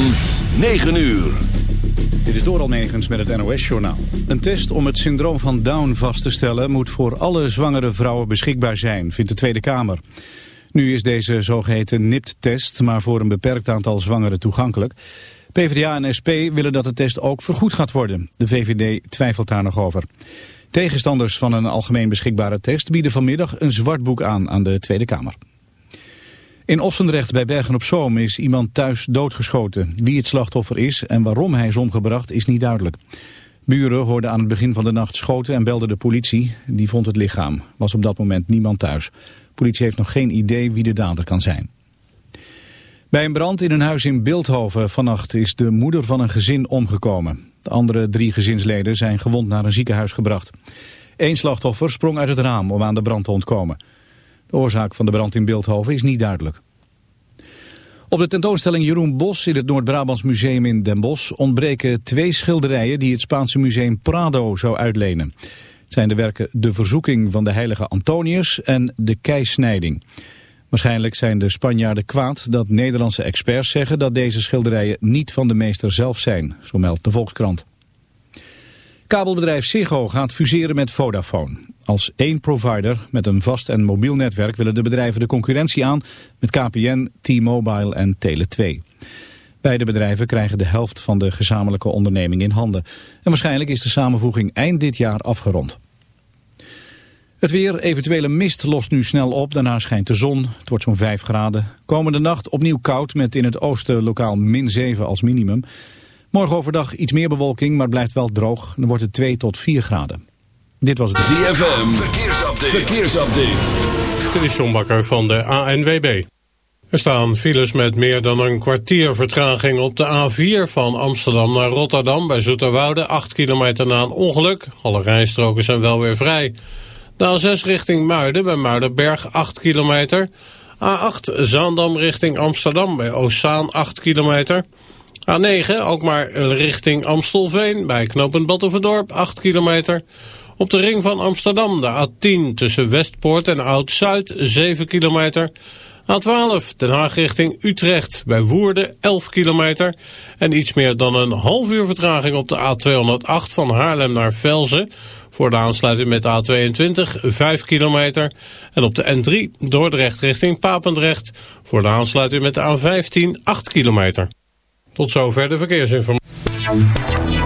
van 9 uur. Dit is door Almegens met het NOS-journaal. Een test om het syndroom van Down vast te stellen... moet voor alle zwangere vrouwen beschikbaar zijn, vindt de Tweede Kamer. Nu is deze zogeheten NIPT-test maar voor een beperkt aantal zwangeren toegankelijk. PvdA en SP willen dat de test ook vergoed gaat worden. De VVD twijfelt daar nog over. Tegenstanders van een algemeen beschikbare test bieden vanmiddag een zwart boek aan aan de Tweede Kamer. In Ossendrecht bij Bergen-op-Zoom is iemand thuis doodgeschoten. Wie het slachtoffer is en waarom hij is omgebracht is niet duidelijk. Buren hoorden aan het begin van de nacht schoten en belden de politie. Die vond het lichaam. Was op dat moment niemand thuis. politie heeft nog geen idee wie de dader kan zijn. Bij een brand in een huis in Beeldhoven vannacht is de moeder van een gezin omgekomen. De andere drie gezinsleden zijn gewond naar een ziekenhuis gebracht. Eén slachtoffer sprong uit het raam om aan de brand te ontkomen. De oorzaak van de brand in Beeldhoven is niet duidelijk. Op de tentoonstelling Jeroen Bos in het Noord-Brabants Museum in Den Bosch ontbreken twee schilderijen die het Spaanse museum Prado zou uitlenen. Het zijn de werken De Verzoeking van de heilige Antonius en De Keisnijding. Waarschijnlijk zijn de Spanjaarden kwaad dat Nederlandse experts zeggen dat deze schilderijen niet van de meester zelf zijn, zo meldt de Volkskrant. Kabelbedrijf Ziggo gaat fuseren met Vodafone. Als één provider met een vast en mobiel netwerk willen de bedrijven de concurrentie aan met KPN, T-Mobile en Tele2. Beide bedrijven krijgen de helft van de gezamenlijke onderneming in handen. En waarschijnlijk is de samenvoeging eind dit jaar afgerond. Het weer, eventuele mist lost nu snel op, daarna schijnt de zon. Het wordt zo'n 5 graden. Komende nacht opnieuw koud met in het oosten lokaal min 7 als minimum. Morgen overdag iets meer bewolking, maar blijft wel droog. Dan wordt het 2 tot 4 graden. Dit was het ZFM, verkeersupdate. verkeersupdate. Dit is John Bakker van de ANWB. Er staan files met meer dan een kwartier vertraging op de A4 van Amsterdam naar Rotterdam bij Zoeterwoude. 8 kilometer na een ongeluk. Alle rijstroken zijn wel weer vrij. De A6 richting Muiden bij Muidenberg 8 kilometer. A8 Zaandam richting Amsterdam bij Oostzaan 8 kilometer. A9 ook maar richting Amstelveen bij knooppunt Battenverdorp 8 kilometer. Op de ring van Amsterdam de A10 tussen Westpoort en Oud-Zuid 7 kilometer. A12 Den Haag richting Utrecht bij Woerden 11 kilometer. En iets meer dan een half uur vertraging op de A208 van Haarlem naar Velzen. Voor de aansluiting met de A22 5 kilometer. En op de N3 Dordrecht richting Papendrecht. Voor de aansluiting met de A15 8 kilometer. Tot zover de verkeersinformatie.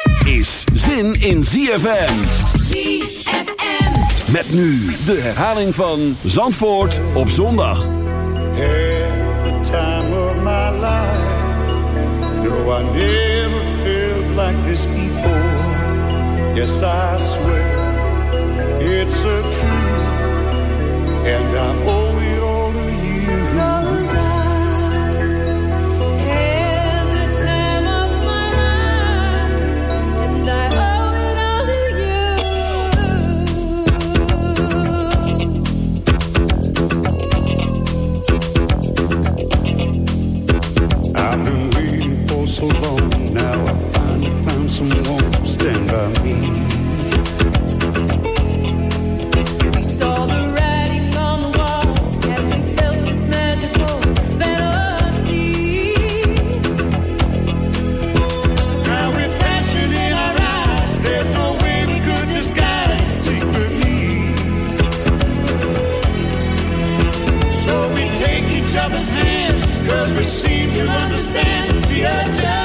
Is zin in ZFM. ZFM. Met nu de herhaling van Zandvoort op zondag. the time of my life. No, I never felt like this before. Yes, I swear it's a truth. And I to you. I've been waiting for so long now. someone stand by me. We saw the writing on the wall we felt this magical fantasy. Now with passion in our eyes, there's no way we could disguise it secretly. So we take each other's hand, cause we seem to understand the urgency.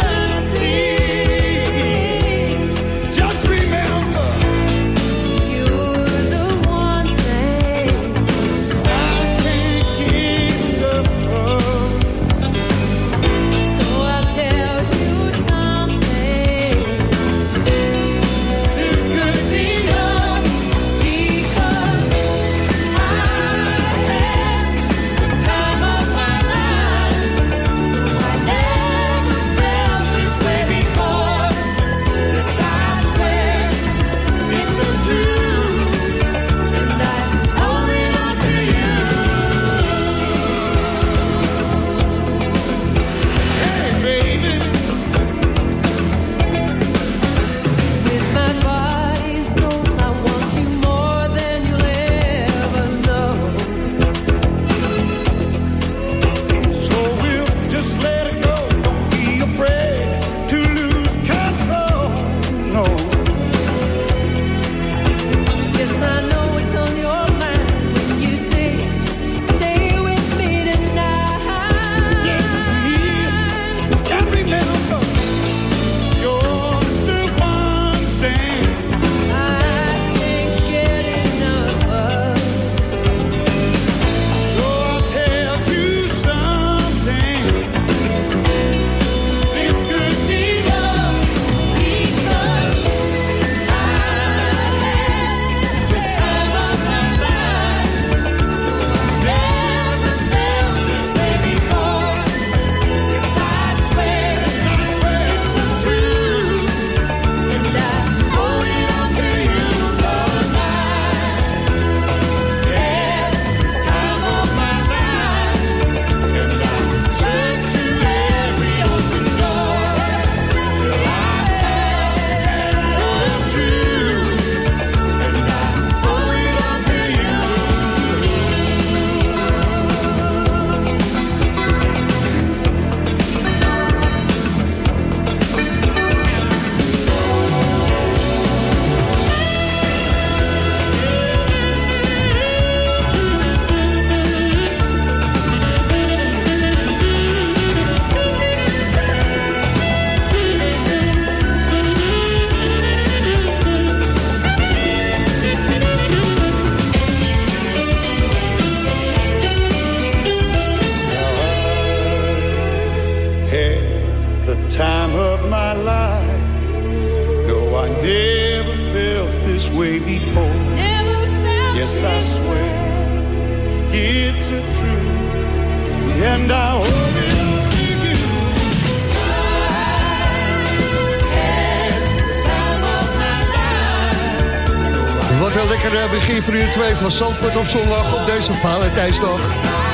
Zandvoort op zondag op deze Valentijnsdag.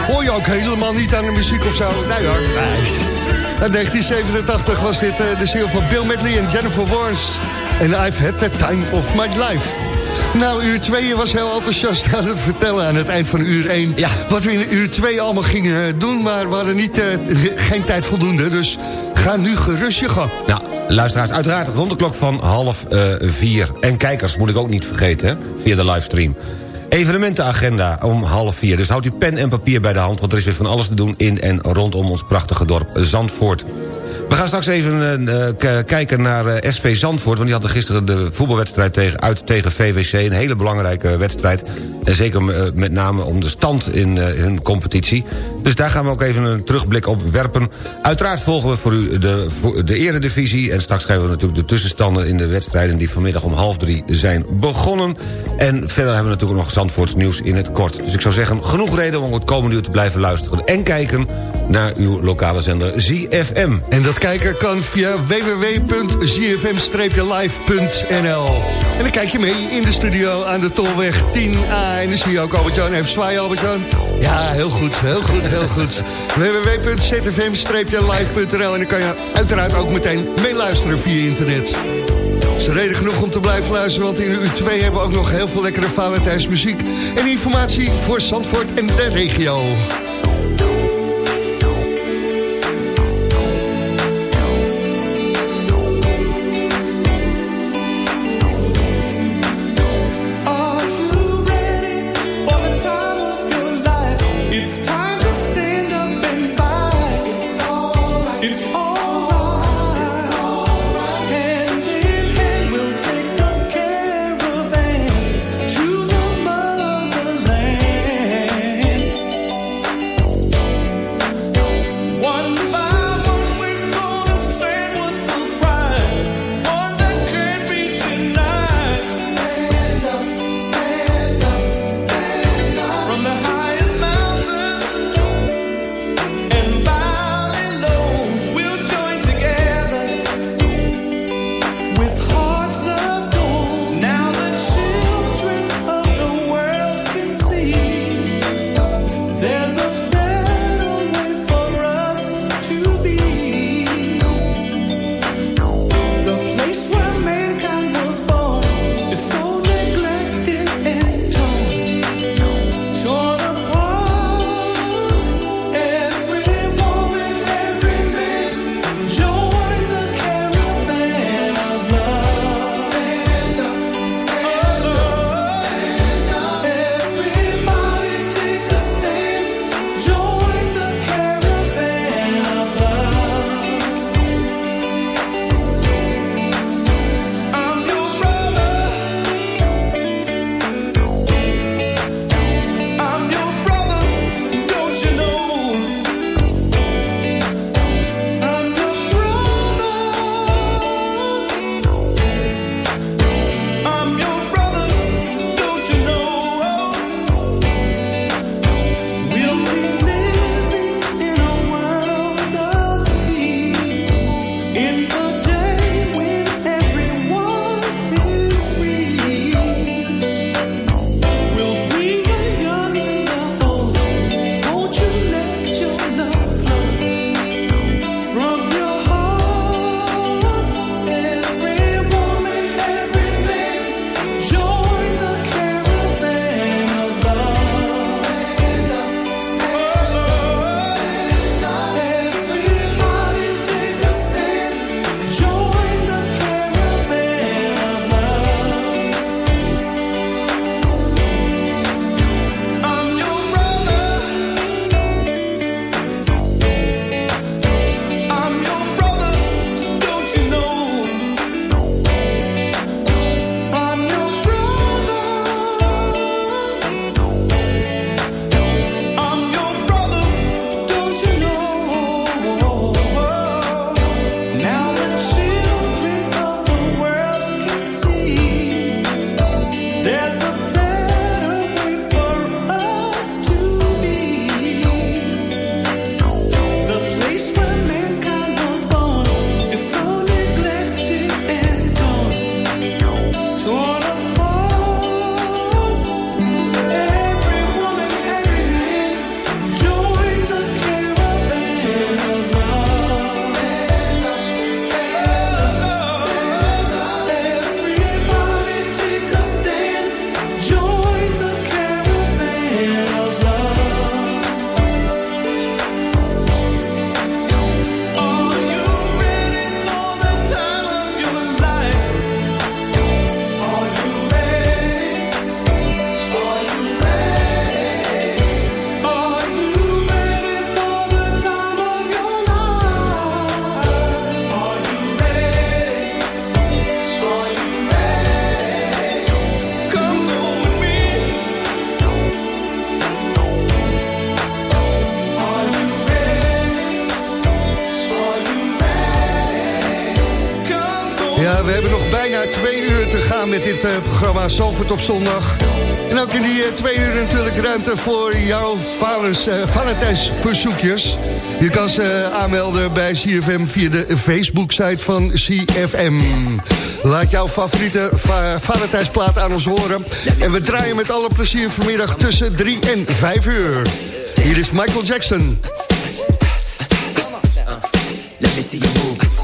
Hoor je ook helemaal niet aan de muziek of zo? Nee hoor, nee. In 1987 was dit eh, de ziel van Bill Medley en Jennifer Warnes. En I've had the time of my life. Nou, uur 2 was heel enthousiast aan het vertellen aan het eind van uur 1. Ja. Wat we in uur 2 allemaal gingen eh, doen, maar we hadden niet, eh, geen tijd voldoende. Dus ga nu gerust je gang. Nou, luisteraars, uiteraard rond de klok van half eh, vier. En kijkers moet ik ook niet vergeten, hè, via de livestream. Evenementenagenda om half vier. Dus houd uw pen en papier bij de hand... want er is weer van alles te doen in en rondom ons prachtige dorp Zandvoort. We gaan straks even eh, k- kijken naar eh, SV Zandvoort... want die hadden gisteren de voetbalwedstrijd tegen, uit tegen VVC. Een hele belangrijke wedstrijd. En zeker eh, met name om de stand in eh, hun competitie. Dus daar gaan we ook even een terugblik op werpen. Uiteraard volgen we voor u de, de eredivisie... en straks geven we natuurlijk de tussenstanden in de wedstrijden... die vanmiddag om half drie zijn begonnen. En verder hebben we natuurlijk nog Zandvoorts nieuws in het kort. Dus ik zou zeggen, genoeg reden om het komende uur te blijven luisteren... en kijken naar uw lokale zender ZFM. En dat kijken kan via www.zfm-live.nl En dan kijk je mee in de studio aan de Tolweg 10A. En dan zie je ook Albert-Jan even zwaaien, Albert-Jan. Ja, heel goed, heel goed heel goed. www.zfm-live.nl en dan kan je uiteraard ook meteen meeluisteren via internet. Het is reden genoeg om te blijven luisteren, want in de uur 2 hebben we ook nog heel veel lekkere Valentijnsmuziek en informatie voor Zandvoort en de regio. Op zondag. En ook in die eh, twee uur natuurlijk ruimte voor jouw valens, uh, Je kan ze eh, aanmelden bij CFM via de Facebook-site van CFM. Laat jouw favoriete va plaat aan ons horen. En we draaien met alle plezier vanmiddag tussen 3 en 5 uur. Hier is Michael Jackson. Let me see you move.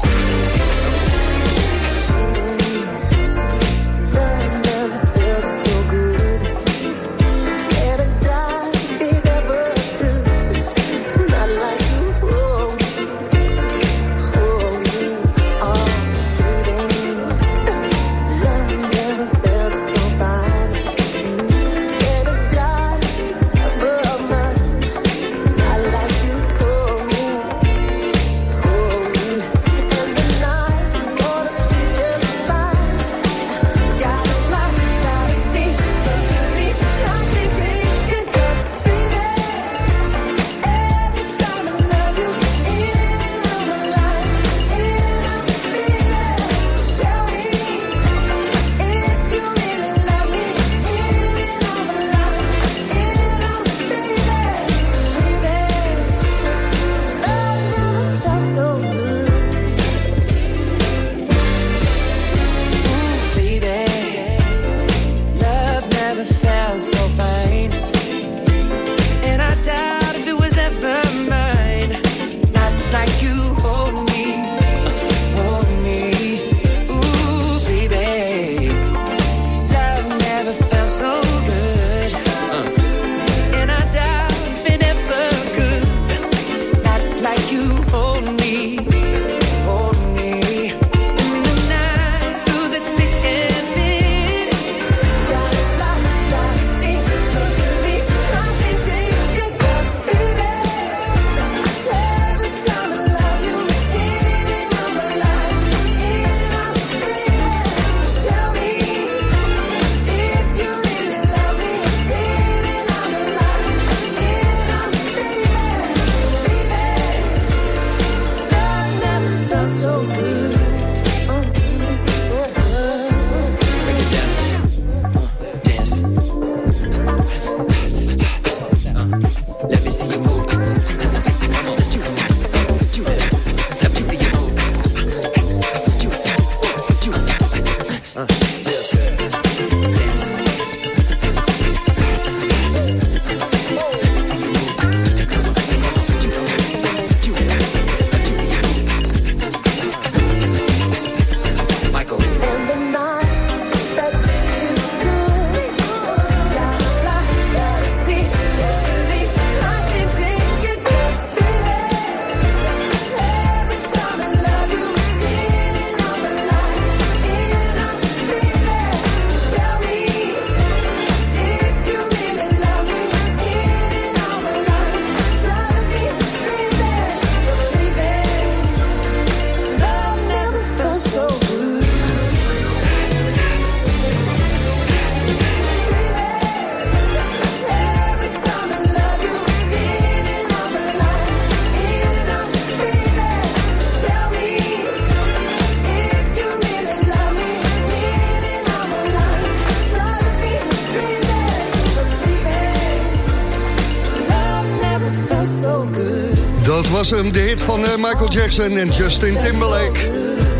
Michael Jackson en Justin Timberlake.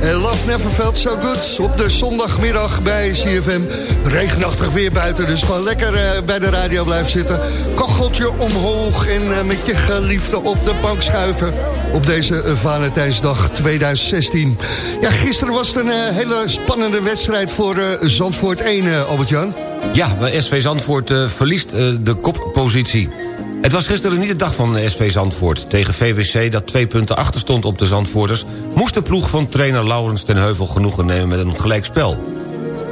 En Love Never Felt So Good op de zondagmiddag bij CFM. Regenachtig weer buiten, dus gewoon lekker eh, bij de radio blijven zitten. Kacheltje omhoog en eh, met je geliefde op de bank schuiven. Op deze eh, Valentijnsdag 2016. Ja, gisteren was het een eh, hele spannende wedstrijd voor eh, Zandvoort 1, eh, Albert-Jan. Ja, SV Zandvoort eh, verliest eh, de koppositie. Het was gisteren niet de dag van SV Zandvoort. Tegen VVC, dat twee punten achter stond op de Zandvoorters... moest de ploeg van trainer Laurens ten Heuvel genoegen nemen met een gelijkspel.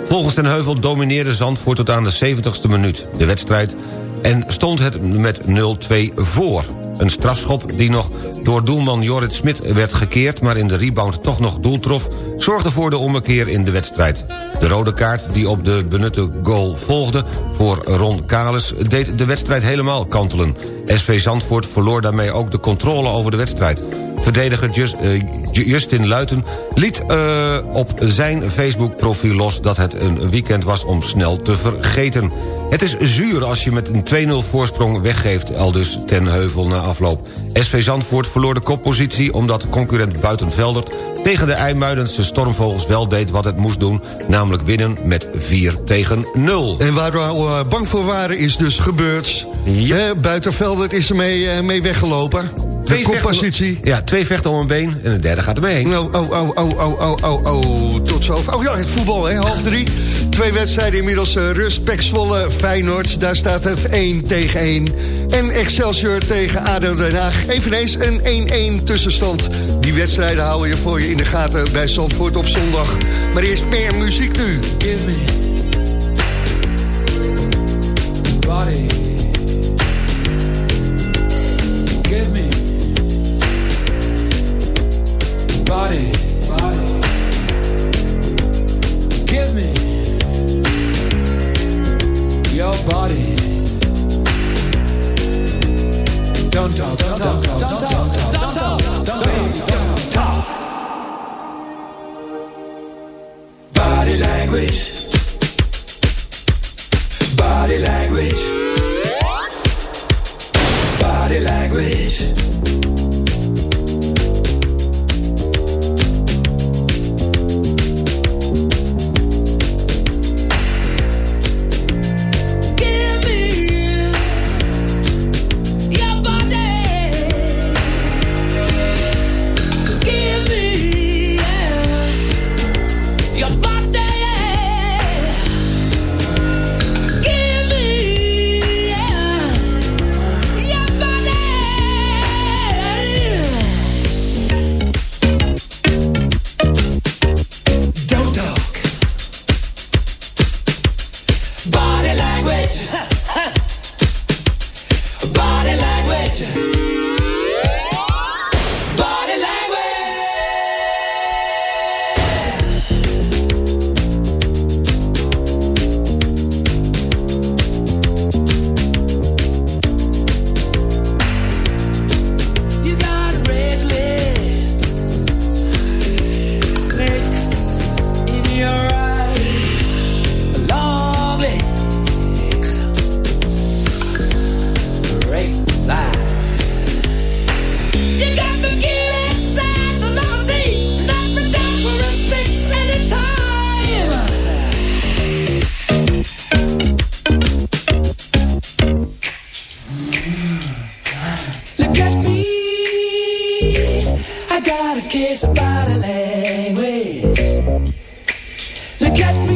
Volgens ten Heuvel domineerde Zandvoort tot aan de 70ste minuut de wedstrijd... en stond het met 0-2 voor. Een strafschop die nog door doelman Jorrit Smit werd gekeerd... maar in de rebound toch nog doel trof... zorgde voor de ommekeer in de wedstrijd. De rode kaart die op de benutte goal volgde voor Ron Kales... deed de wedstrijd helemaal kantelen. SV Zandvoort verloor daarmee ook de controle over de wedstrijd. Verdediger eh, Justin Luiten liet eh, op zijn Facebook-profiel los... dat het een weekend was om snel te vergeten. Het is zuur als je met een 2-0 voorsprong weggeeft... al dus ten heuvel na afloop. SV Zandvoort verloor de koppositie omdat concurrent Buitenveldert... tegen de IJmuidense Stormvogels wel deed wat het moest doen... namelijk winnen met 4 tegen 0. En waar we al eh, bang voor waren is dus gebeurd. Eh, Buitenveldert is ermee eh, mee weggelopen. De koppositie. vechten- Ja, twee vechten om een been en de derde gaat ermee heen. Oh, oh, oh, oh, oh, oh, oh, oh, tot zover. Oh ja, het voetbal, hè, half drie. Twee wedstrijden inmiddels uh, rust. Pek Zwolle, Feyenoord, daar staat het 1 tegen 1. En Excelsior tegen ADO Den Haag. Eveneens een 1-1 tussenstand. Die wedstrijden houden je voor je in de gaten bij Zandvoort op zondag. Maar eerst meer muziek nu. Give me Don't talk, don't talk, don't talk, don't talk, don't talk. Body language. to get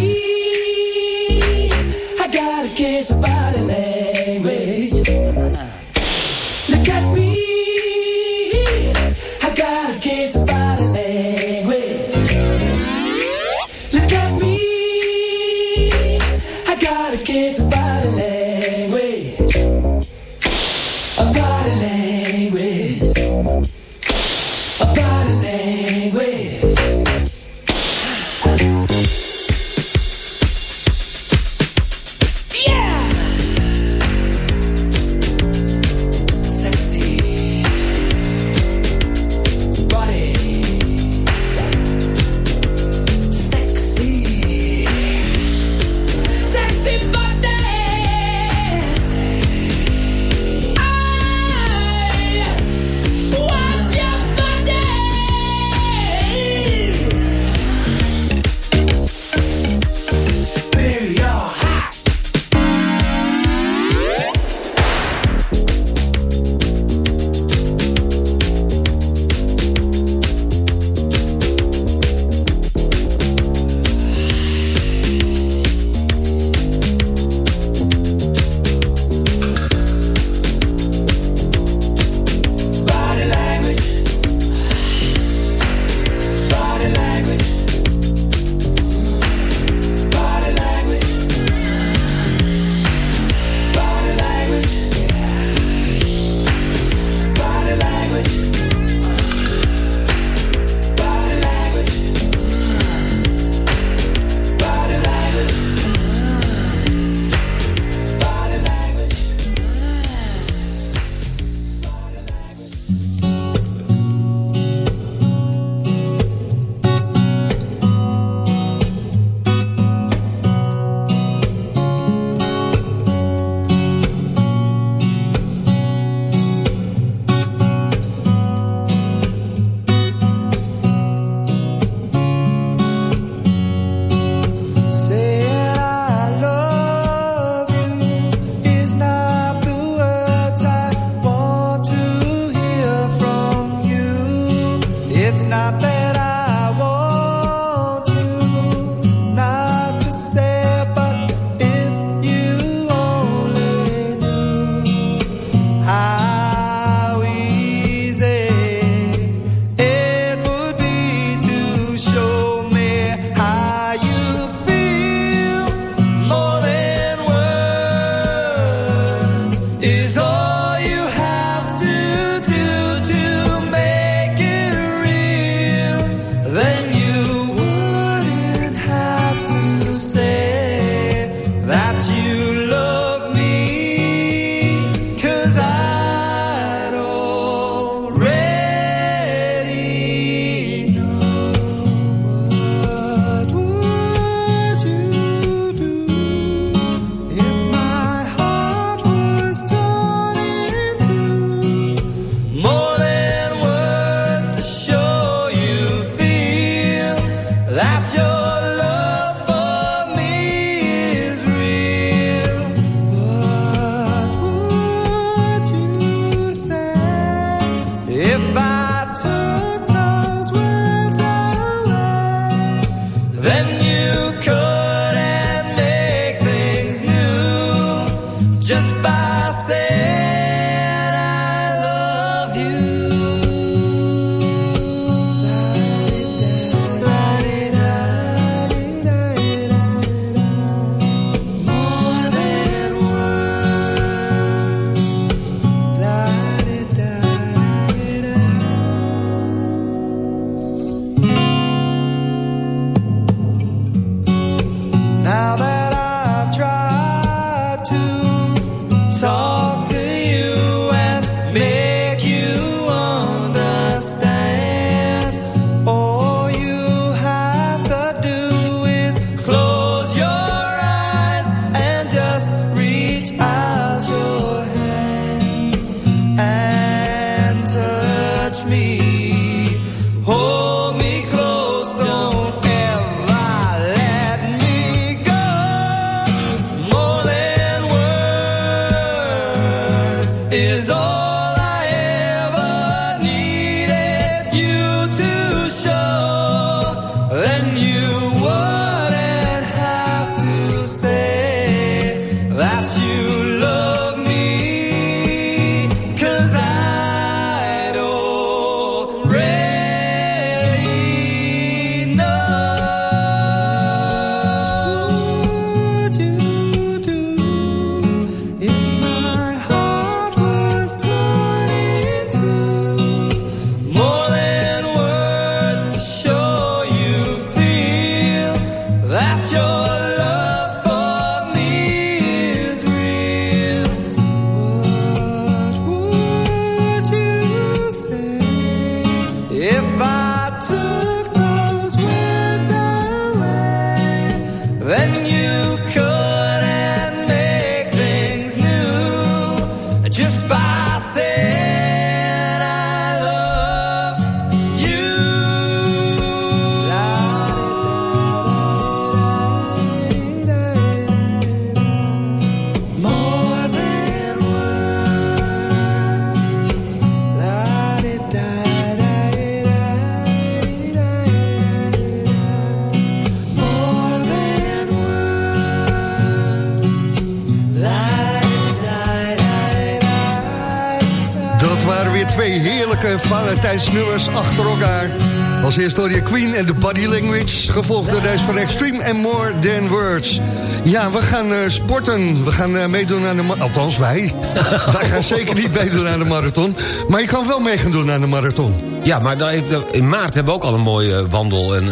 en de Body Language... gevolgd door deze van Extreme and More Than Words. Ja, we gaan eh, sporten. We gaan eh, meedoen aan de... Althans, wij. wij gaan zeker niet meedoen aan de marathon. Maar je kan wel mee gaan doen aan de marathon. Ja, maar dan even- in maart hebben we ook al een mooi eh, wandel- en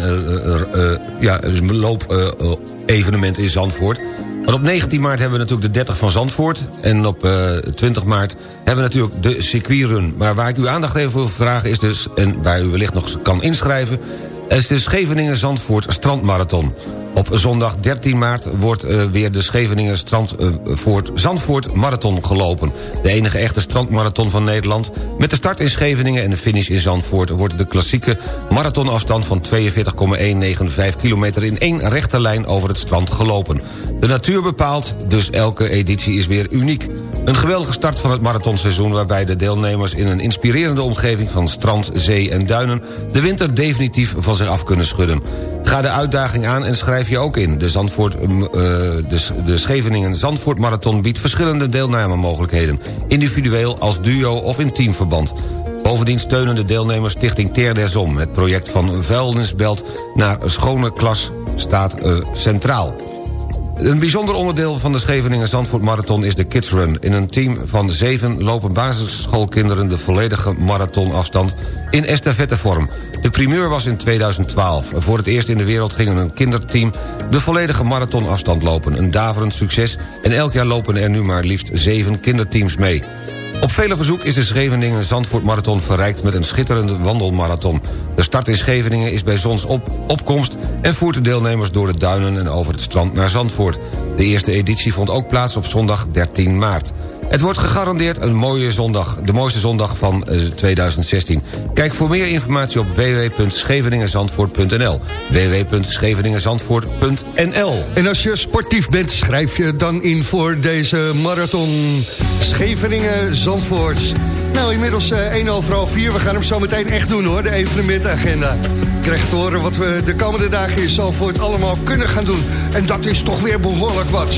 eh, ja, loop-evenement in Zandvoort. Want op 19 maart hebben we natuurlijk de 30 van Zandvoort. En op eh, 20 maart hebben we natuurlijk de circuitrun. Maar waar ik uw aandacht even voor vraag is dus... en waar u wellicht nog kan inschrijven... is de Scheveningen-Zandvoort Strandmarathon. Op zondag 13 maart wordt eh, weer de Scheveningen Strandvoort Zandvoort Marathon gelopen. De enige echte strandmarathon van Nederland. Met de start in Scheveningen en de finish in Zandvoort... wordt de klassieke marathonafstand van 42,195 kilometer... in één rechte lijn over het strand gelopen. De natuur bepaalt, dus elke editie is weer uniek. Een geweldige start van het marathonseizoen... waarbij de deelnemers in een inspirerende omgeving van strand, zee en duinen... de winter definitief van zich af kunnen schudden. Ga de uitdaging aan en schrijf je ook in. De, Zandvoort, eh, de, de Scheveningen Zandvoort Marathon biedt verschillende deelnamemogelijkheden. Individueel, als duo of in teamverband. Bovendien steunen de deelnemers Stichting Ter der Zon. Het project van vuilnisbelt naar schone klas staat eh, centraal. Een bijzonder onderdeel van de Scheveningen Zandvoort Marathon is de Kids Run. In een team van zeven lopen basisschoolkinderen de volledige marathonafstand in estafettevorm. De primeur was in 2012. Voor het eerst in de wereld ging een kinderteam de volledige marathonafstand lopen. Een daverend succes en elk jaar lopen er nu maar liefst zeven kinderteams mee. Op vele verzoek is de Scheveningen Zandvoort Marathon verrijkt met een schitterende wandelmarathon. De start in Scheveningen is bij zonsopkomst en voert de deelnemers door de duinen en over het strand naar Zandvoort. De eerste editie vond ook plaats op zondag 13 maart. Het wordt gegarandeerd een mooie zondag. De mooiste zondag van eh, 2016. Kijk voor meer informatie op www.scheveningenzandvoort.nl. www.scheveningenzandvoort.nl. En als je sportief bent, schrijf je dan in voor deze marathon Scheveningen-Zandvoort. Nou, inmiddels eh, 1 over half 4. We gaan hem zo meteen echt doen hoor, de evenementagenda. Krijg te horen wat we de komende dagen in Zandvoort allemaal kunnen gaan doen. En dat is toch weer behoorlijk wat.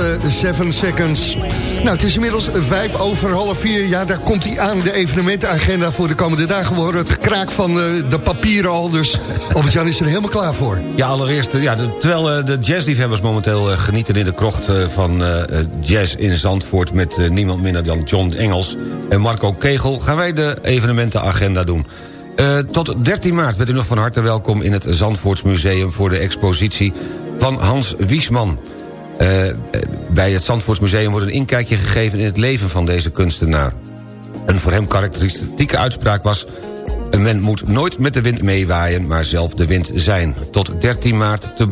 Eh, seven 7 Seconds. Nou, het is inmiddels vijf over half vier. Ja, daar komt hij aan, de evenementenagenda voor de komende dagen. We het kraak van de, de papieren al, dus Albert-Jan is er helemaal klaar voor. Ja, allereerst, eh, ja, terwijl de jazzliefhebbers momenteel genieten in de krocht van jazz in Zandvoort... met niemand minder dan John Engels en Marco Kegel... gaan wij de evenementenagenda doen. Tot 13 maart bent u nog van harte welkom in het Zandvoortsmuseum... voor de expositie van Hans Wiesman. Eh, eh, bij het Zandvoortsmuseum wordt een inkijkje gegeven in het leven van deze kunstenaar. Een voor hem karakteristieke uitspraak was... Eh, men moet nooit met de wind meewaaien, maar zelf de wind zijn. Tot 13 maart te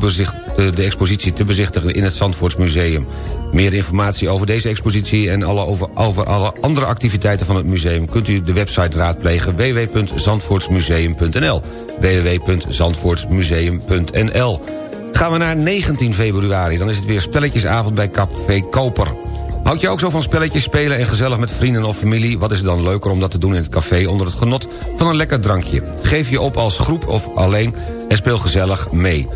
de expositie te bezichtigen in het Zandvoortsmuseum. Meer informatie over deze expositie en alle over, over alle andere activiteiten van het museum... kunt u de website raadplegen www.zandvoortsmuseum.nl www.zandvoortsmuseum.nl Gaan we naar 19 februari, dan is het weer spelletjesavond bij Café Koper. Houd je ook zo van spelletjes spelen en gezellig met vrienden of familie? Wat is het dan leuker om dat te doen in het café onder het genot van een lekker drankje? Geef je op als groep of alleen en speel gezellig mee.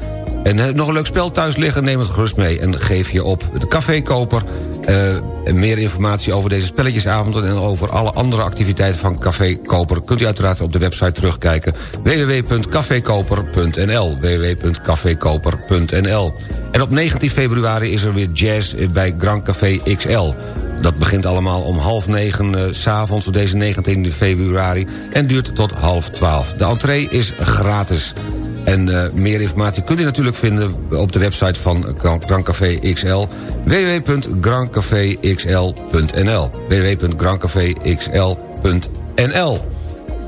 En heb nog een leuk spel thuis liggen, neem het gerust mee en geef je op. De cafékoper, uh, meer informatie over deze spelletjesavond... en over alle andere activiteiten van Café Koper... kunt u uiteraard op de website terugkijken. www.cafekoper.nl www.cafekoper.nl En op 19 februari is er weer jazz bij Grand Café XL. Dat begint allemaal om half negen uh, s'avonds op deze 19 februari... en duurt tot half twaalf. De entree is gratis. En uh, meer informatie kunt u natuurlijk vinden op de website van Grand Café XL... www.grandcafexl.nl www.grandcafexl.nl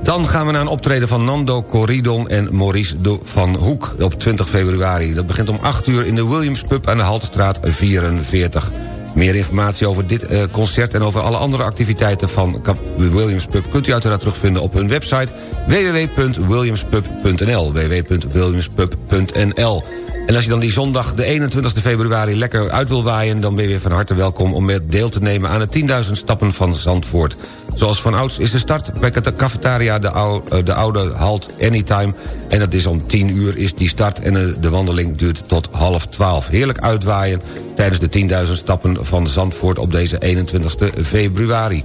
dan gaan we naar een optreden van Nando Corridon en Maurice de Van Hoek op 20 februari. Dat begint om 8 uur in de Williams Pub aan de Haltestraat 44. Meer informatie over dit uh, concert en over alle andere activiteiten van Williams Pub... kunt u uiteraard terugvinden op hun website www.williamspub.nl www.williamspub.nl en als je dan die zondag de 21 februari lekker uit wil waaien... dan ben je weer van harte welkom om met deel te nemen aan de 10.000 stappen van Zandvoort. Zoals van ouds is de start bij de cafetaria de oude, de oude Halt Anytime. En dat is om 10 uur is die start en de wandeling duurt tot half 12. Heerlijk uitwaaien tijdens de 10.000 stappen van Zandvoort op deze 21 februari.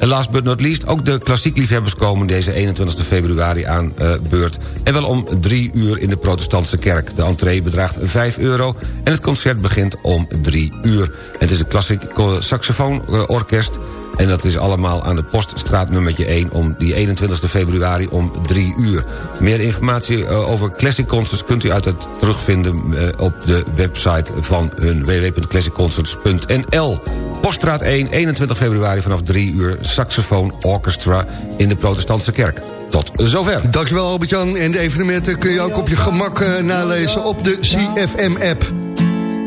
En last but not least, ook de klassiek liefhebbers komen deze 21 februari aan uh, beurt. En wel om drie uur in de protestantse kerk. De entree bedraagt 5 euro en het concert begint om 3 uur. Het is een klassiek saxofoonorkest... En dat is allemaal aan de poststraat nummertje 1 om die 21 februari om 3 uur. Meer informatie uh, over Classic Concerts kunt u uit terugvinden uh, op de website van hun www.classicconcerts.nl. Poststraat 1, 21 februari vanaf 3 uur... Saxofoon Orchestra in de protestantse kerk. Tot zover. Dankjewel Albert-Jan. En de evenementen kun je ook op je gemak uh, nalezen op de CFM-app.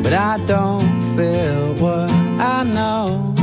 But I don't feel what I know.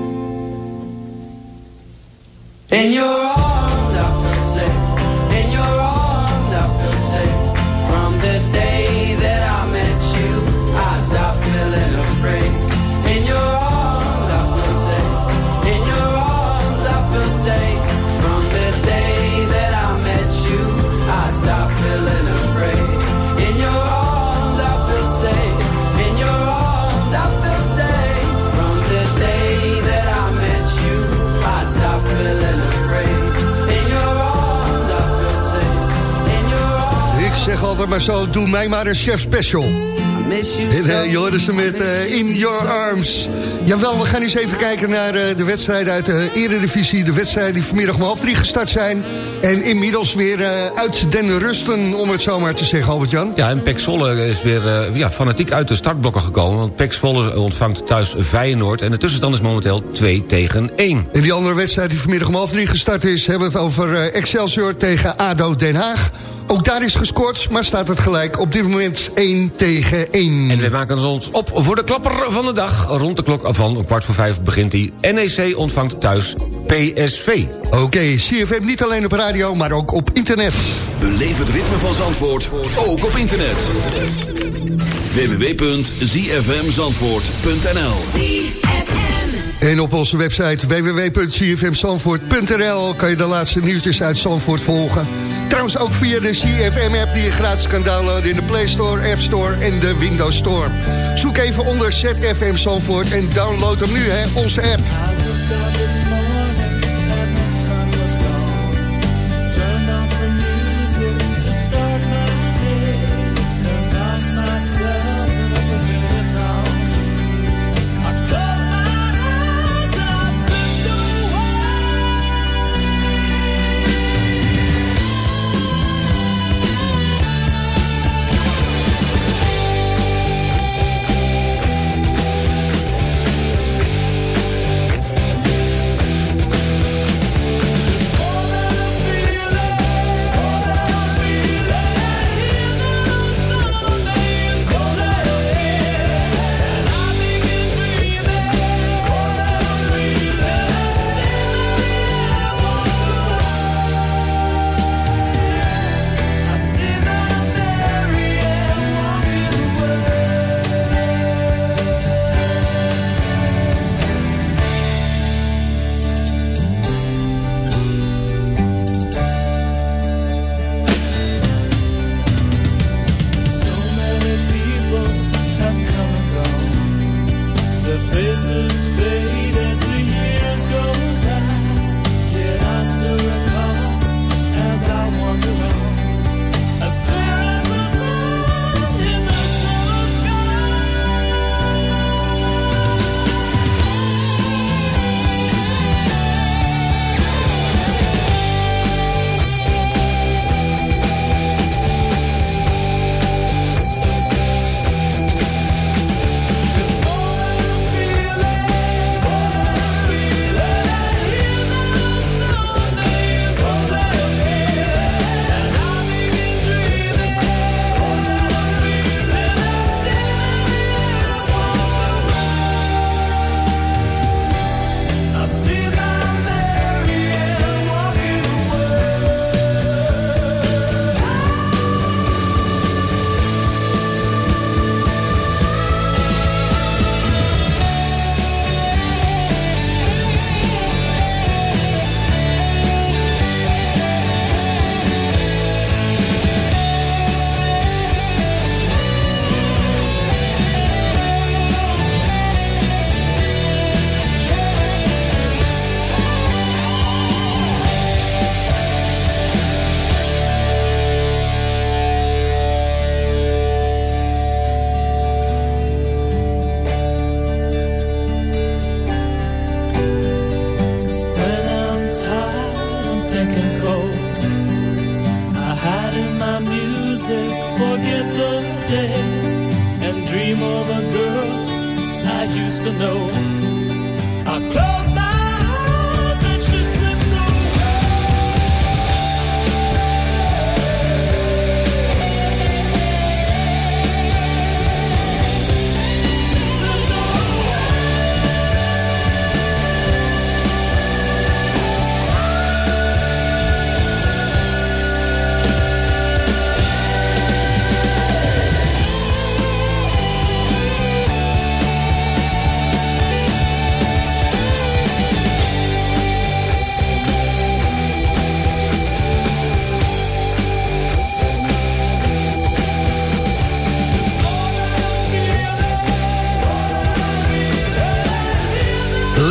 In your arms, altijd maar zo, doe mij maar een chef special. je hoorde ze met eh, In Your Arms. Jawel, we gaan eens even kijken naar eh, de wedstrijden uit de Eredivisie. De wedstrijden die vanmiddag om half drie gestart zijn. En inmiddels weer eh, uit den rusten, om het zo maar te zeggen, Albert-Jan. Ja, en Pek Zwolle is weer eh, ja, fanatiek uit de startblokken gekomen. Want Pek Zwolle ontvangt thuis Feyenoord. En de tussenstand is momenteel 2 tegen 1. En die andere wedstrijd die vanmiddag om half drie gestart is... hebben we het over Excelsior tegen ADO Den Haag. Ook daar is gescoord, maar staat het gelijk op dit moment 1 tegen 1. En we maken ons op voor de klapper van de dag. Rond de klok van kwart voor vijf begint die. NEC ontvangt thuis PSV. Oké, CFM niet alleen op radio, maar ook op internet. Beleef het ritme van Zandvoort, ook op internet. www.zfmzandvoort.nl En op onze website www.cfmzandvoort.nl kan je de laatste nieuwtjes uit Zandvoort volgen. Trouwens ook via de CFM-app die je gratis kan downloaden in de Play Store, App Store en de Windows Store. Zoek even onder ZFM Zandvoort en download hem nu, hè, onze app.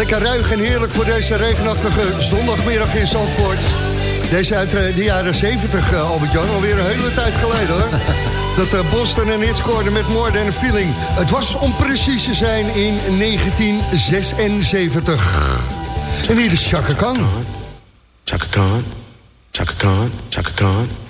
Lekker ruig en heerlijk voor deze regenachtige zondagmiddag in Zandvoort. Deze uit eh, de jaren 70, eh, Albert-Jan, alweer een hele tijd geleden hoor. Dat eh, Boston een hit scoorde met More Than a Feeling. Het was om precies te zijn in 1976. En hier is Chaka Khan. Chaka Khan, Chaka Khan, Chaka Khan.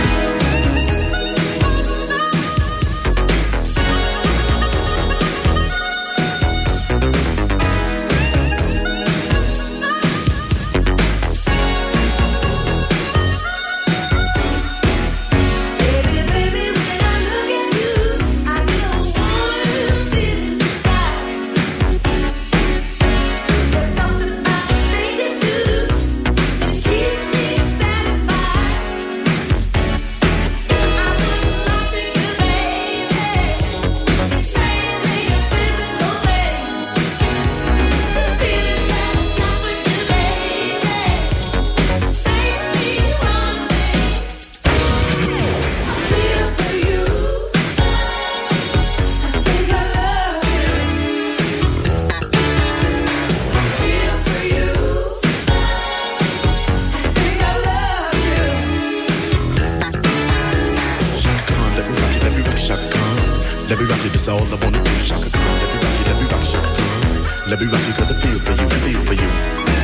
It, that's all I wanna do. Chaka Khan, let me rock it, let me rock it, Chaka Khan. Let me rock it, cause I feel for you, I feel for you.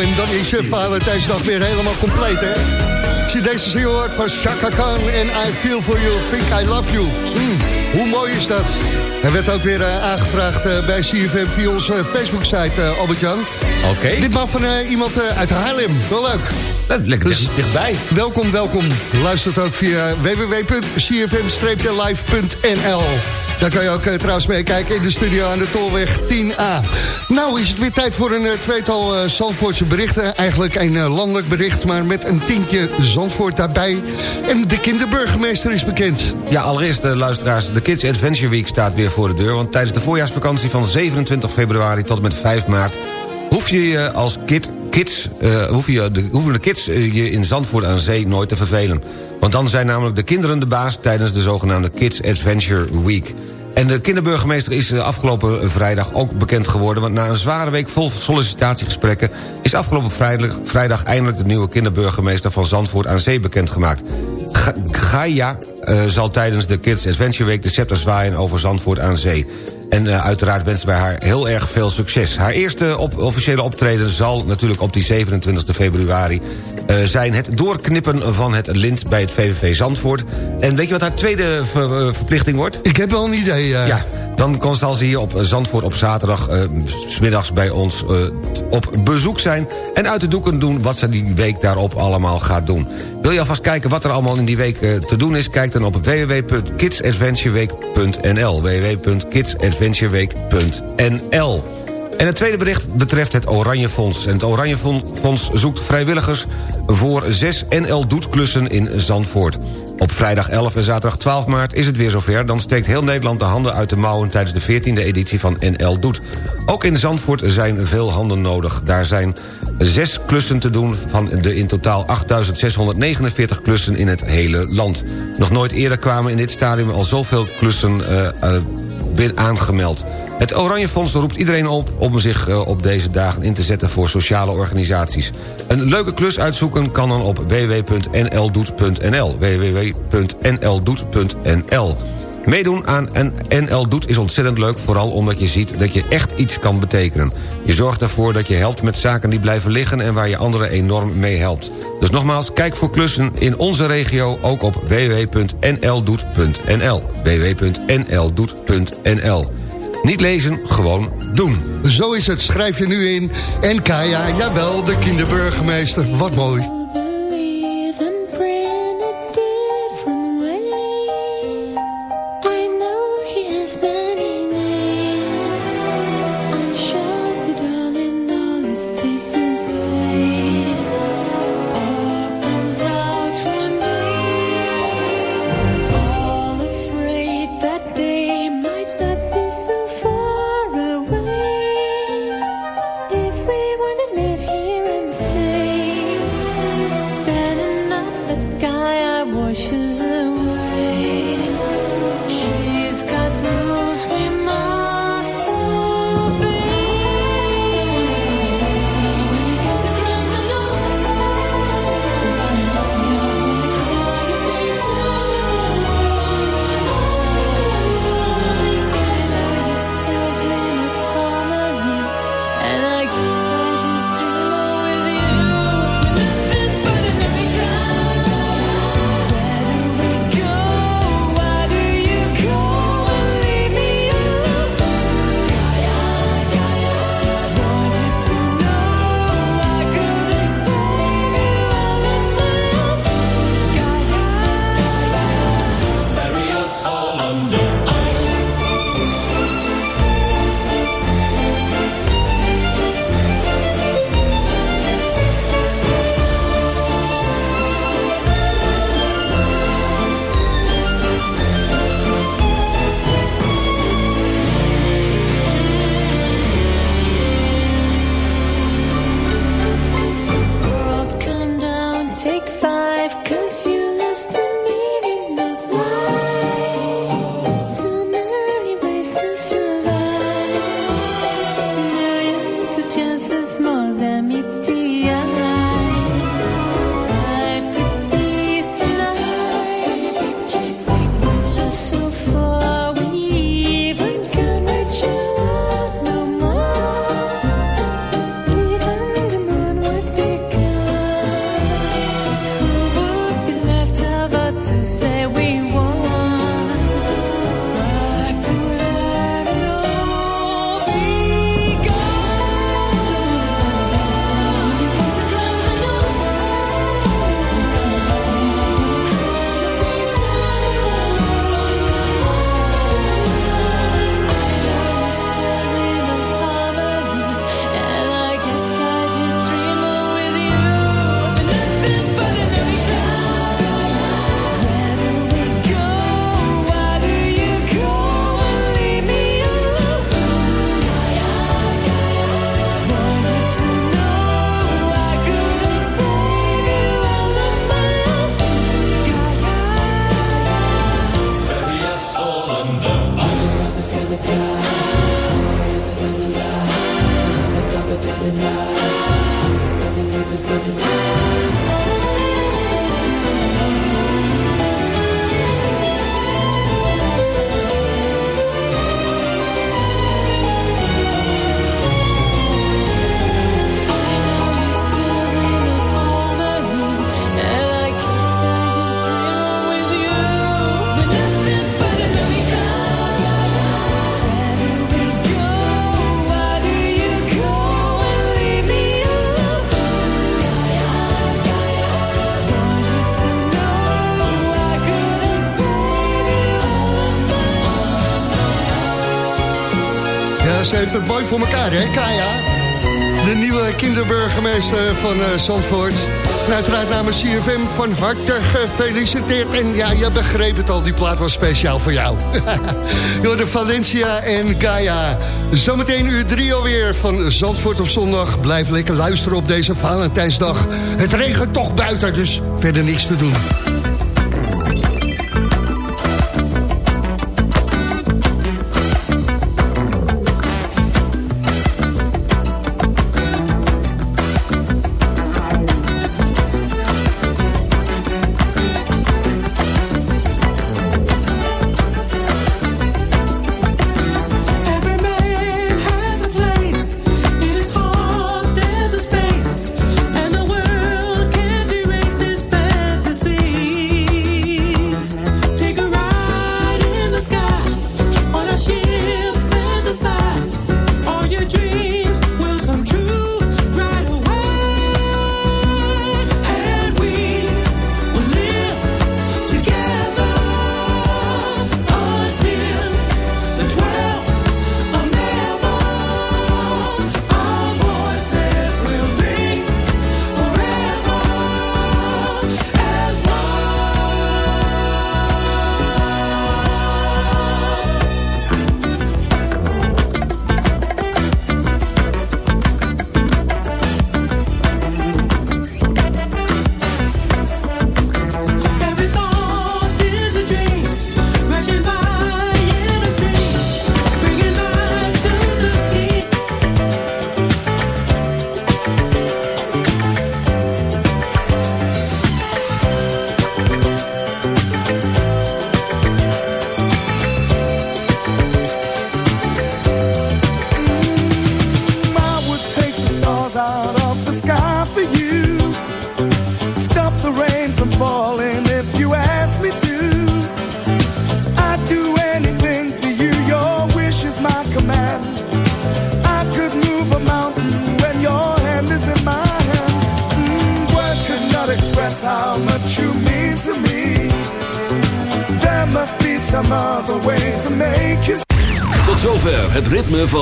En dan is je Valentijnsdag weer helemaal compleet, hè? Als je deze zin hoort van Chaka Khan en I Feel For You, Think I Love You. Hmm, hoe mooi is dat? Hij werd ook weer eh, aangevraagd eh, bij CFM via onze Facebook-site, eh, Albert-Jan. Oké. Ditmaal van eh, iemand uit Haarlem. Wel leuk. Lekker Dus- dichtbij. Welkom, welkom. Luistert ook via www.cfm-live.nl. Daar kan je ook eh, trouwens meekijken in de studio aan de Tolweg 10A. Nou is het weer tijd voor een eh, tweetal eh Zandvoortse berichten. Eigenlijk een landelijk bericht, maar met een tintje Zandvoort daarbij. En de kinderburgemeester is bekend. Ja, allereerst luisteraars, de Kids Adventure Week staat weer voor de deur... want tijdens de voorjaarsvakantie van 27 februari tot en met 5 maart... hoef je je als kid, kids, eh, hoef je de, hoeven de kids eh, je in Zandvoort aan Zee nooit te vervelen. Want dan zijn namelijk de kinderen de baas tijdens de zogenaamde Kids Adventure Week. En de kinderburgemeester is eh, afgelopen vrijdag ook bekend geworden... want na een zware week vol sollicitatiegesprekken... is afgelopen vrijdag, vrijdag eindelijk de nieuwe kinderburgemeester van Zandvoort aan Zee bekendgemaakt. Ga- Gaia zal tijdens de Kids Adventure Week de scepter zwaaien over Zandvoort aan Zee. En eh, uiteraard wensen wij haar heel erg veel succes. Haar eerste op, officiële optreden zal natuurlijk op die 27 februari eh, zijn... het doorknippen van het lint bij het VVV Zandvoort. En weet je wat haar tweede ver- eh, verplichting wordt? Ik heb wel een idee. eh. Ja, dan kan- ze hier op Zandvoort op zaterdag... eh, s middags bij ons eh, op bezoek zijn... en uit de doeken doen wat ze die week daarop allemaal gaat doen. Wil je alvast kijken wat er allemaal in die week eh, te doen is? Kijk dan op www.kidsadventureweek.nl www.kidsadventureweek.nl en het tweede bericht betreft het Oranje Fonds. En het Oranje Fon- Fonds zoekt vrijwilligers voor zes NL Doet klussen in Zandvoort. Op vrijdag 11 en zaterdag 12 maart is het weer zover. Dan steekt heel Nederland de handen uit de mouwen... tijdens de 14e editie van NL Doet. Ook in Zandvoort zijn veel handen nodig. Daar zijn zes klussen te doen van de in totaal 8.649 klussen in het hele land. Nog nooit eerder kwamen in dit stadium al zoveel klussen eh, eh, aangemeld. Het Oranje Fonds roept iedereen op om zich eh, op deze dagen in te zetten voor sociale organisaties. Een leuke klus uitzoeken kan dan op www.nldoet.nl www.nldoet.nl Meedoen aan een NL Doet is ontzettend leuk... vooral omdat je ziet dat je echt iets kan betekenen. Je zorgt ervoor dat je helpt met zaken die blijven liggen... en waar je anderen enorm mee helpt. Dus nogmaals, kijk voor klussen in onze regio... ook op www.nldoet.nl www.nldoet.nl Niet lezen, gewoon doen. Zo is het, schrijf je nu in. En Kaya, jawel, de kinderburgemeester. Wat mooi. Voor elkaar, hè, Kaya? De nieuwe kinderburgemeester van eh, Zandvoort. En uiteraard namens CFM van harte gefeliciteerd. En ja, je begreep het al, die plaat was speciaal voor jou. Door de Valencia en Gaia. Zometeen uur drie alweer van Zandvoort op zondag. Blijf lekker luisteren op deze Valentijnsdag. Het regent toch buiten, dus verder niks te doen.